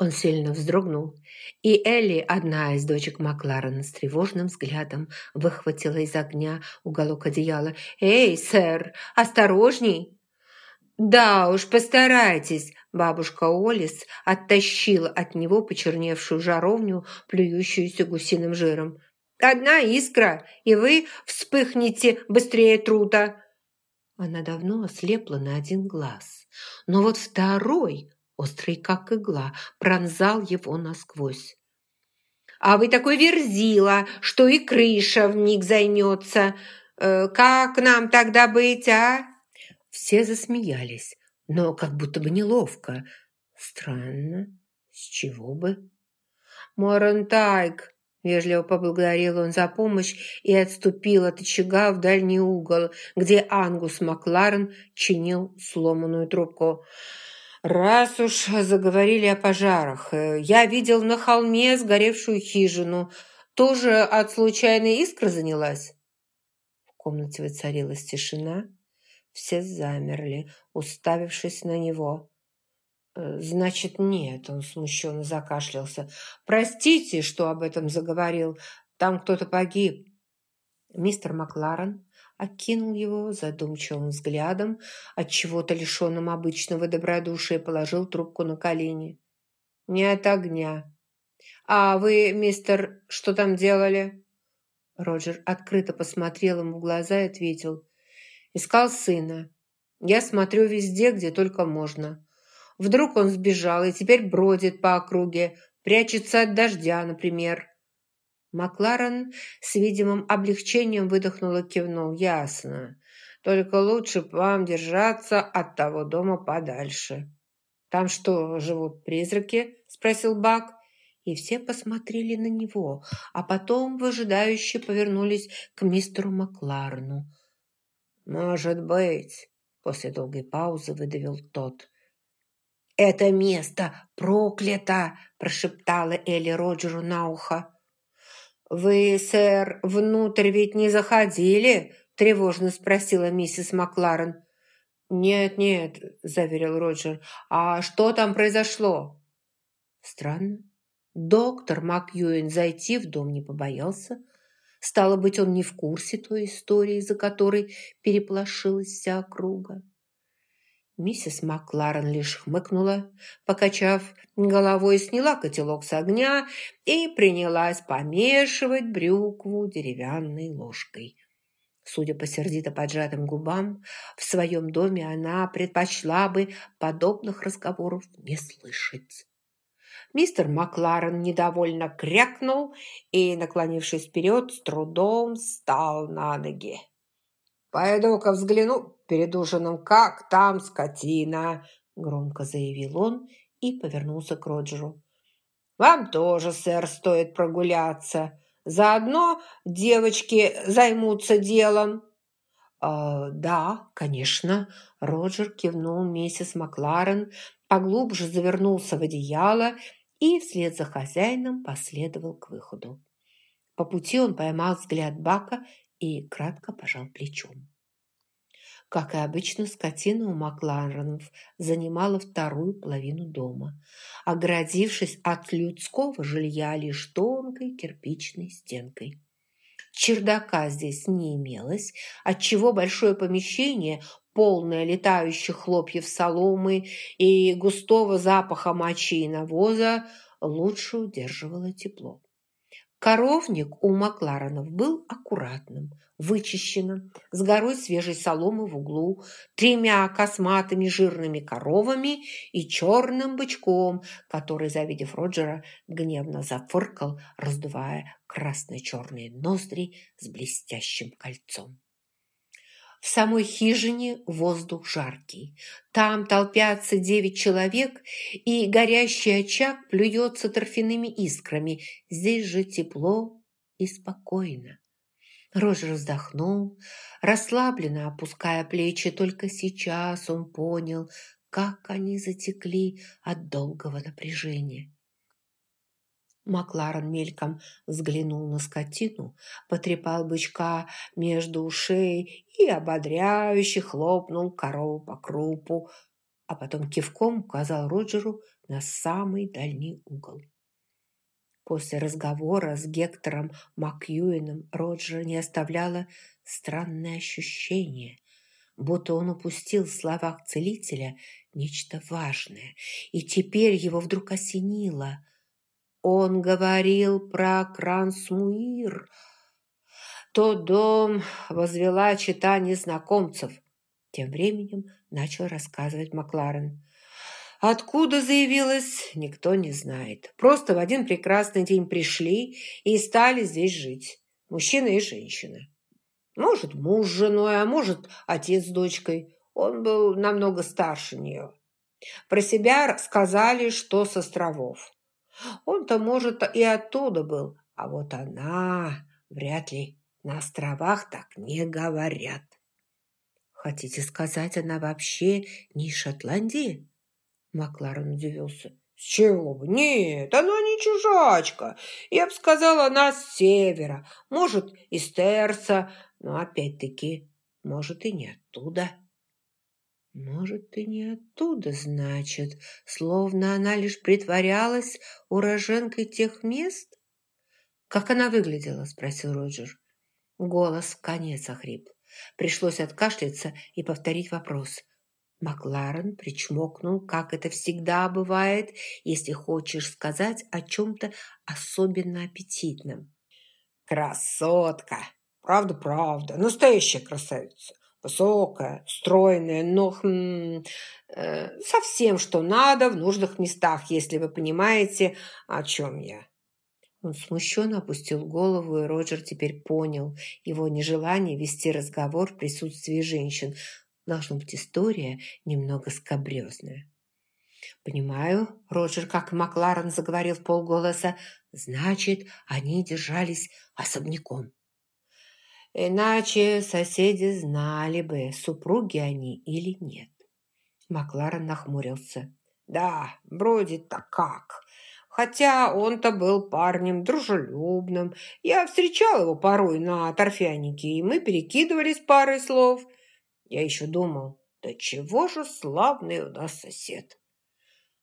Он сильно вздрогнул, и Элли, одна из дочек Макларена, с тревожным взглядом выхватила из огня уголок одеяла. «Эй, сэр, осторожней!» «Да уж, постарайтесь!» Бабушка Олис оттащила от него почерневшую жаровню, плюющуюся гусиным жиром. «Одна искра, и вы вспыхнете быстрее трута!» Она давно ослепла на один глаз, но вот второй острый как игла, пронзал его насквозь. «А вы такой верзила, что и крыша вмиг займется. Э, как нам тогда быть, а?» Все засмеялись, но как будто бы неловко. Странно, с чего бы? «Морантайк!» – вежливо поблагодарил он за помощь и отступил от очага в дальний угол, где Ангус Макларен чинил сломанную трубку. «Раз уж заговорили о пожарах, э, я видел на холме сгоревшую хижину. Тоже от случайной искры занялась?» В комнате воцарилась тишина. Все замерли, уставившись на него. «Э, «Значит, нет», – он смущенно закашлялся. «Простите, что об этом заговорил. Там кто-то погиб». Мистер Макларен окинул его задумчивым взглядом, от чего-то лишенным обычного добродушия, положил трубку на колени. «Не от огня. А вы, мистер, что там делали?» Роджер открыто посмотрел ему в глаза и ответил. «Искал сына. Я смотрю везде, где только можно. Вдруг он сбежал и теперь бродит по округе, прячется от дождя, например. Макларен с видимым облегчением выдохнул и кивнул. «Ясно. Только лучше вам держаться от того дома подальше». «Там что, живут призраки?» – спросил Бак. И все посмотрели на него, а потом выжидающе повернулись к мистеру Макларну. «Может быть», – после долгой паузы выдавил тот. «Это место проклято!» – прошептала Элли Роджеру на ухо. «Вы, сэр, внутрь ведь не заходили?» – тревожно спросила миссис Макларен. «Нет, нет», – заверил Роджер. «А что там произошло?» Странно. Доктор Макьюин зайти в дом не побоялся. Стало быть, он не в курсе той истории, за которой переполошилась вся округа. Миссис Макларен лишь хмыкнула, покачав головой, сняла котелок с огня и принялась помешивать брюкву деревянной ложкой. Судя по сердито поджатым губам, в своем доме она предпочла бы подобных разговоров не слышать. Мистер Макларен недовольно крякнул и, наклонившись вперед, с трудом встал на ноги. «Пойду-ка взгляну перед ужином, как там скотина!» Громко заявил он и повернулся к Роджеру. «Вам тоже, сэр, стоит прогуляться. Заодно девочки займутся делом». «Э, «Да, конечно», – Роджер кивнул миссис Макларен, поглубже завернулся в одеяло и вслед за хозяином последовал к выходу. По пути он поймал взгляд Бака и кратко пожал плечом. Как и обычно, скотина у Макларенов занимала вторую половину дома, оградившись от людского жилья лишь тонкой кирпичной стенкой. Чердака здесь не имелось, отчего большое помещение, полное летающих хлопьев соломы и густого запаха мочи и навоза, лучше удерживало тепло. Коровник у Макларенов был аккуратным, вычищенным, с горой свежей соломы в углу, тремя косматыми жирными коровами и черным бычком, который, завидев Роджера, гневно зафыркал, раздувая красно-черные ноздри с блестящим кольцом. В самой хижине воздух жаркий. Там толпятся девять человек, и горящий очаг плюется торфяными искрами. Здесь же тепло и спокойно. Рожер вздохнул, расслабленно опуская плечи. Только сейчас он понял, как они затекли от долгого напряжения. Макларен мельком взглянул на скотину, потрепал бычка между ушей и ободряюще хлопнул корову по крупу. а потом кивком указал Роджеру на самый дальний угол. После разговора с Гектором Макьюином Роджера не оставляло странное ощущение, будто он упустил в словах целителя нечто важное, и теперь его вдруг осенило. Он говорил про Крансмуир. Тот дом возвела чита незнакомцев. Тем временем начал рассказывать Макларен. Откуда заявилась, никто не знает. Просто в один прекрасный день пришли и стали здесь жить. Мужчина и женщина. Может, муж с женой, а может, отец с дочкой. Он был намного старше нее. Про себя сказали, что с островов. Он-то, может, и оттуда был, а вот она вряд ли. На островах так не говорят. Хотите сказать, она вообще не из Шотландии? Макларен удивился. С чего бы? Нет, она не чужачка. Я бы сказала, она с севера. Может, из Терса, но опять-таки, может, и не оттуда. Может, и не оттуда, значит, словно она лишь притворялась уроженкой тех мест? Как она выглядела? Спросил Роджер. Голос в конец охрип. Пришлось откашляться и повторить вопрос. Макларен причмокнул, как это всегда бывает, если хочешь сказать о чем-то особенно аппетитном. «Красотка! Правда-правда, настоящая красавица. Высокая, стройная, но хм, э, совсем что надо в нужных местах, если вы понимаете, о чем я». Он смущенно опустил голову, и Роджер теперь понял его нежелание вести разговор в присутствии женщин. Должна быть история немного скобрезная. «Понимаю», — Роджер, как Макларен, заговорил в полголоса, «значит, они держались особняком». «Иначе соседи знали бы, супруги они или нет». Макларен нахмурился. «Да, вроде-то как. Хотя он-то был парнем дружелюбным. Я встречал его порой на торфянике, и мы перекидывались парой слов. Я еще думал, да чего же славный у нас сосед.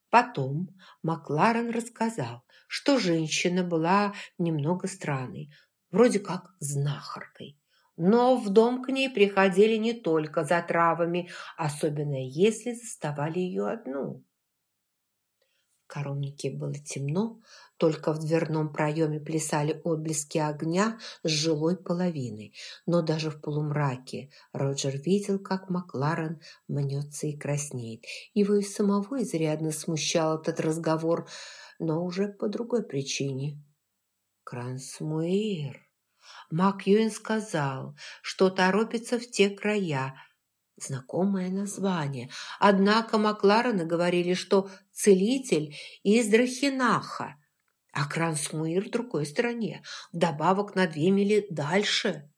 Потом Макларен рассказал, что женщина была немного странной, вроде как знахаркой. Но в дом к ней приходили не только за травами, особенно если заставали ее одну. В коромнике было темно, только в дверном проеме плясали отблески огня с жилой половины. Но даже в полумраке Роджер видел, как Макларен мнется и краснеет. Его и самого изрядно смущал этот разговор, но уже по другой причине. Крансмуир. Мак Юэн сказал, что торопится в те края, Знакомое название. Однако Макларена говорили, что целитель из Драхинаха, а Крансмуир в другой стране, вдобавок на две мили дальше.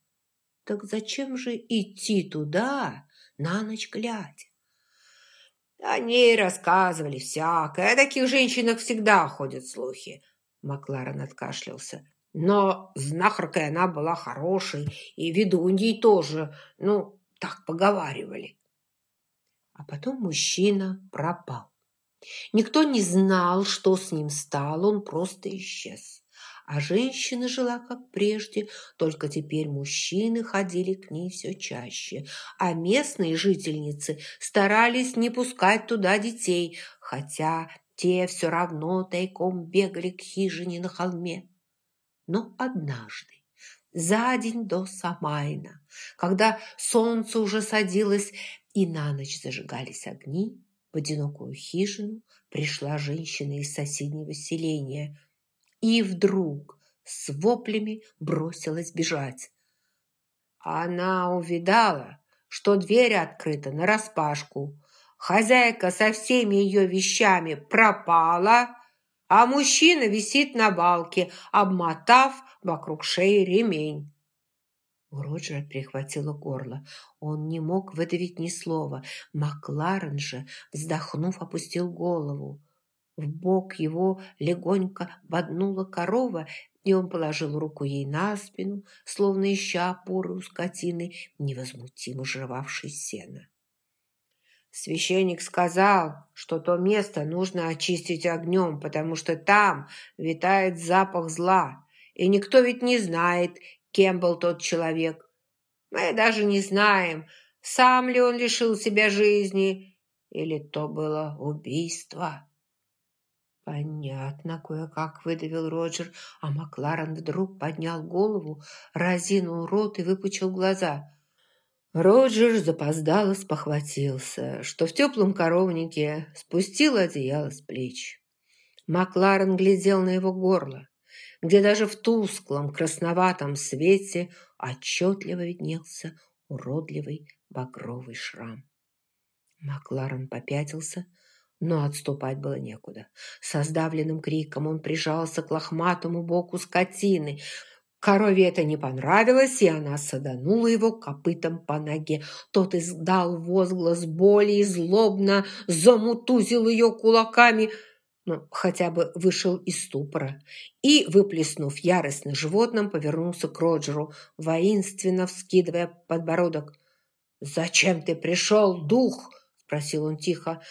Так зачем же идти туда на ночь глядя? О ней рассказывали всякое, о таких женщинах всегда ходят слухи. Макларен откашлялся. Но знахаркой она была хорошей, и ведуньей тоже. Ну, так поговаривали. А потом мужчина пропал. Никто не знал, что с ним стало, он просто исчез. А женщина жила как прежде, только теперь мужчины ходили к ней все чаще, а местные жительницы старались не пускать туда детей, хотя те все равно тайком бегали к хижине на холме. Но однажды за день до Самайна, когда солнце уже садилось и на ночь зажигались огни, в одинокую хижину пришла женщина из соседнего селения и вдруг с воплями бросилась бежать. Она увидала, что дверь открыта нараспашку. Хозяйка со всеми ее вещами пропала, а мужчина висит на балке, обмотав вокруг шеи ремень. У Роджера прихватило горло. Он не мог выдавить ни слова. Макларен же, вздохнув, опустил голову. В бок его легонько боднула корова, и он положил руку ей на спину, словно ища опоры у скотины, невозмутимо жевавшей сено. Священник сказал, что то место нужно очистить огнем, потому что там витает запах зла, и никто ведь не знает, кем был тот человек. Мы даже не знаем, сам ли он лишил себя жизни, или то было убийство. «Понятно, кое-как», — выдавил Роджер, а Макларен вдруг поднял голову, разинул рот и выпучил глаза. Роджер запоздало спохватился, что в теплом коровнике спустил одеяло с плеч. Макларен глядел на его горло, где даже в тусклом красноватом свете отчетливо виднелся уродливый багровый шрам. Макларен попятился, но отступать было некуда. Со сдавленным криком он прижался к лохматому боку скотины. Корове это не понравилось, и она саданула его копытом по ноге. Тот издал возглас боли и злобно замутузил ее кулаками, ну, хотя бы вышел из ступора, и, выплеснув ярость на животном, повернулся к Роджеру, воинственно вскидывая подбородок. «Зачем ты пришел, дух?» – спросил он тихо.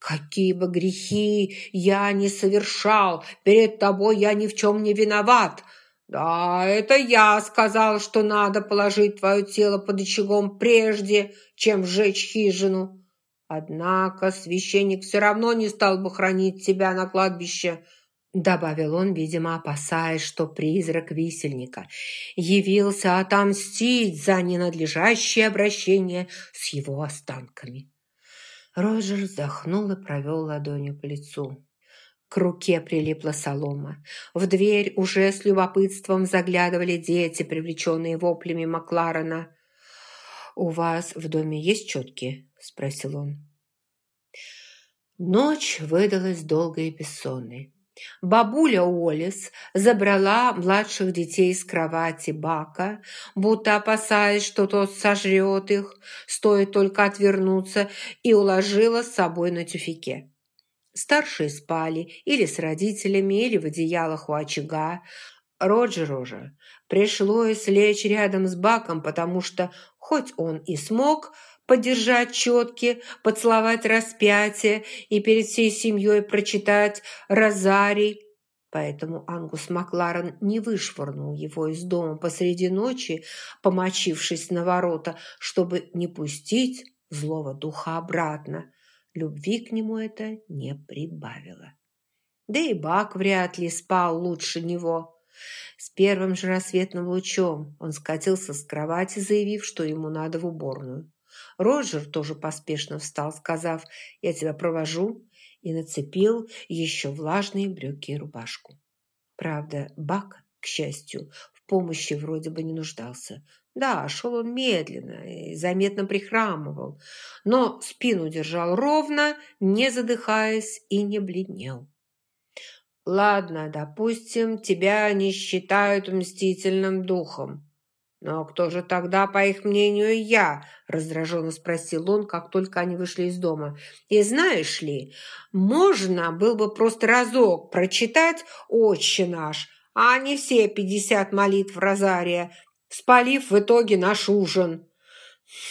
Какие бы грехи я не совершал, перед тобой я ни в чем не виноват. Да, это я сказал, что надо положить твое тело под очагом прежде, чем сжечь хижину. Однако священник все равно не стал бы хранить тебя на кладбище, добавил он, видимо, опасаясь, что призрак висельника явился отомстить за ненадлежащее обращение с его останками. Роджер вздохнул и провел ладонью по лицу. К руке прилипла солома. В дверь уже с любопытством заглядывали дети, привлеченные воплями Макларена. «У вас в доме есть четки?» – спросил он. Ночь выдалась долгой и бессонной. Бабуля Олис забрала младших детей с кровати Бака, будто опасаясь, что тот сожрет их, стоит только отвернуться, и уложила с собой на тюфике. Старшие спали или с родителями, или в одеялах у очага. Роджеру же пришлось лечь рядом с Баком, потому что, хоть он и смог подержать четки, поцеловать распятие и перед всей семьей прочитать розарий. Поэтому Ангус Макларен не вышвырнул его из дома посреди ночи, помочившись на ворота, чтобы не пустить злого духа обратно. Любви к нему это не прибавило. Да и Бак вряд ли спал лучше него. С первым же рассветным лучом он скатился с кровати, заявив, что ему надо в уборную. Роджер тоже поспешно встал, сказав «Я тебя провожу», и нацепил еще влажные брюки и рубашку. Правда, Бак, к счастью, в помощи вроде бы не нуждался. Да, шел он медленно и заметно прихрамывал, но спину держал ровно, не задыхаясь и не бледнел. «Ладно, допустим, тебя не считают мстительным духом. «Но кто же тогда, по их мнению, я?» – раздраженно спросил он, как только они вышли из дома. «И знаешь ли, можно было бы просто разок прочитать «Отче наш», а не все пятьдесят молитв Розария, спалив в итоге наш ужин».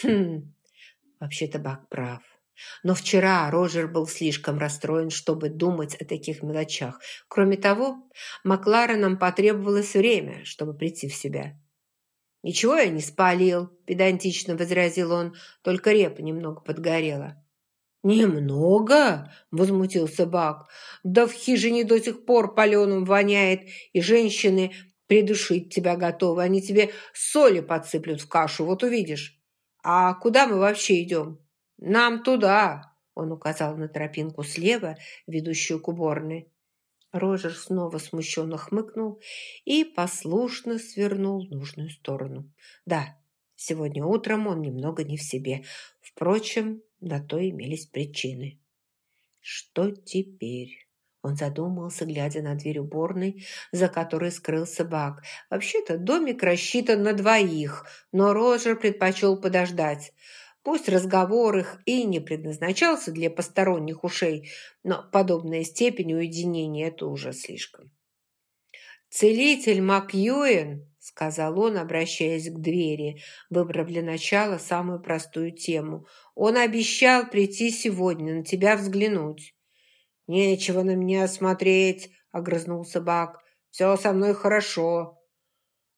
«Хм, вообще-то Бак прав». Но вчера Роджер был слишком расстроен, чтобы думать о таких мелочах. Кроме того, Макларенам потребовалось время, чтобы прийти в себя. «Ничего я не спалил», – педантично возразил он, только репа немного подгорела. «Немного?» – возмутился Бак. «Да в хижине до сих пор паленым воняет, и женщины придушить тебя готовы. Они тебе соли подсыплют в кашу, вот увидишь. А куда мы вообще идем?» «Нам туда!» – он указал на тропинку слева, ведущую к уборной. Рожер снова смущенно хмыкнул и послушно свернул в нужную сторону. Да, сегодня утром он немного не в себе. Впрочем, на то имелись причины. Что теперь? Он задумался, глядя на дверь уборной, за которой скрылся Бак. Вообще-то домик рассчитан на двоих, но Роджер предпочел подождать. Пусть разговор их и не предназначался для посторонних ушей, но подобная степень уединения – это уже слишком. «Целитель Макьюэн», — сказал он, обращаясь к двери, выбрав для начала самую простую тему. «Он обещал прийти сегодня, на тебя взглянуть». «Нечего на меня смотреть», — огрызнулся Бак. «Все со мной хорошо».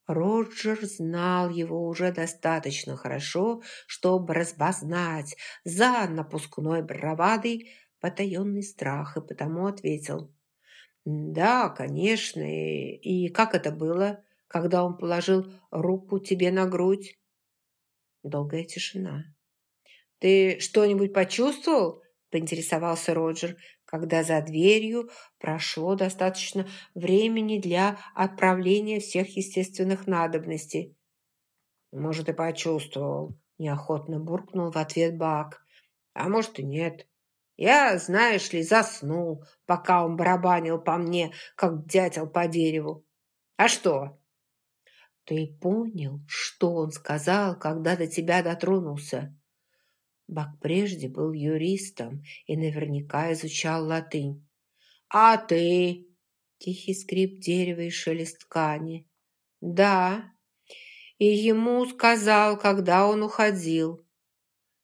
Роджер знал его уже достаточно хорошо, чтобы распознать за напускной бравадой потаенный страх, и потому ответил. «Да, конечно. И, как это было, когда он положил руку тебе на грудь?» Долгая тишина. «Ты что-нибудь почувствовал?» – поинтересовался Роджер, когда за дверью прошло достаточно времени для отправления всех естественных надобностей. «Может, и почувствовал», – неохотно буркнул в ответ Бак. «А может, и нет. Я, знаешь ли, заснул, пока он барабанил по мне, как дятел по дереву. А что?» «Ты понял, что он сказал, когда до тебя дотронулся?» Бак прежде был юристом и наверняка изучал латынь. «А ты?» Тихий скрип дерева и шелест ткани. «Да». И ему сказал, когда он уходил.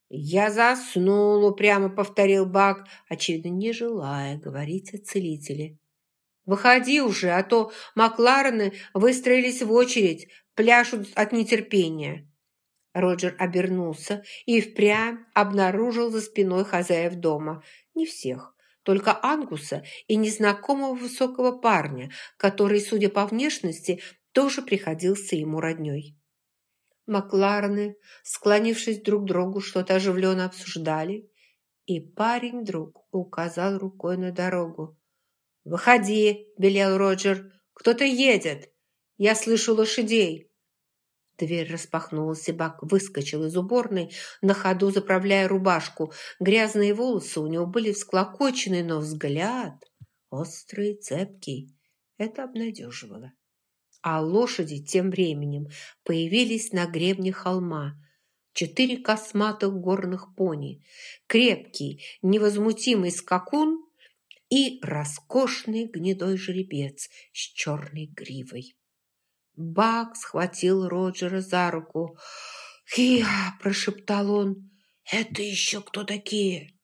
«Я заснул», — упрямо повторил Бак, очевидно, не желая говорить о целителе. «Выходи уже, а то Макларены выстроились в очередь, пляшут от нетерпения». Роджер обернулся и впрямь обнаружил за спиной хозяев дома. Не всех, только Ангуса и незнакомого высокого парня, который, судя по внешности, тоже приходился ему роднёй. Макларны, склонившись друг к другу, что-то оживленно обсуждали, и парень вдруг указал рукой на дорогу. «Выходи!» – велел Роджер. «Кто-то едет! Я слышу лошадей!» Дверь распахнулась, и Бак выскочил из уборной, на ходу заправляя рубашку. Грязные волосы у него были всклокочены, но взгляд острый, цепкий. Это обнадеживало а лошади тем временем появились на гребне холма. Четыре косматых горных пони, крепкий, невозмутимый скакун и роскошный гнедой жеребец с черной гривой. Бак схватил Роджера за руку. «Хия!» – прошептал он. «Это еще кто такие?»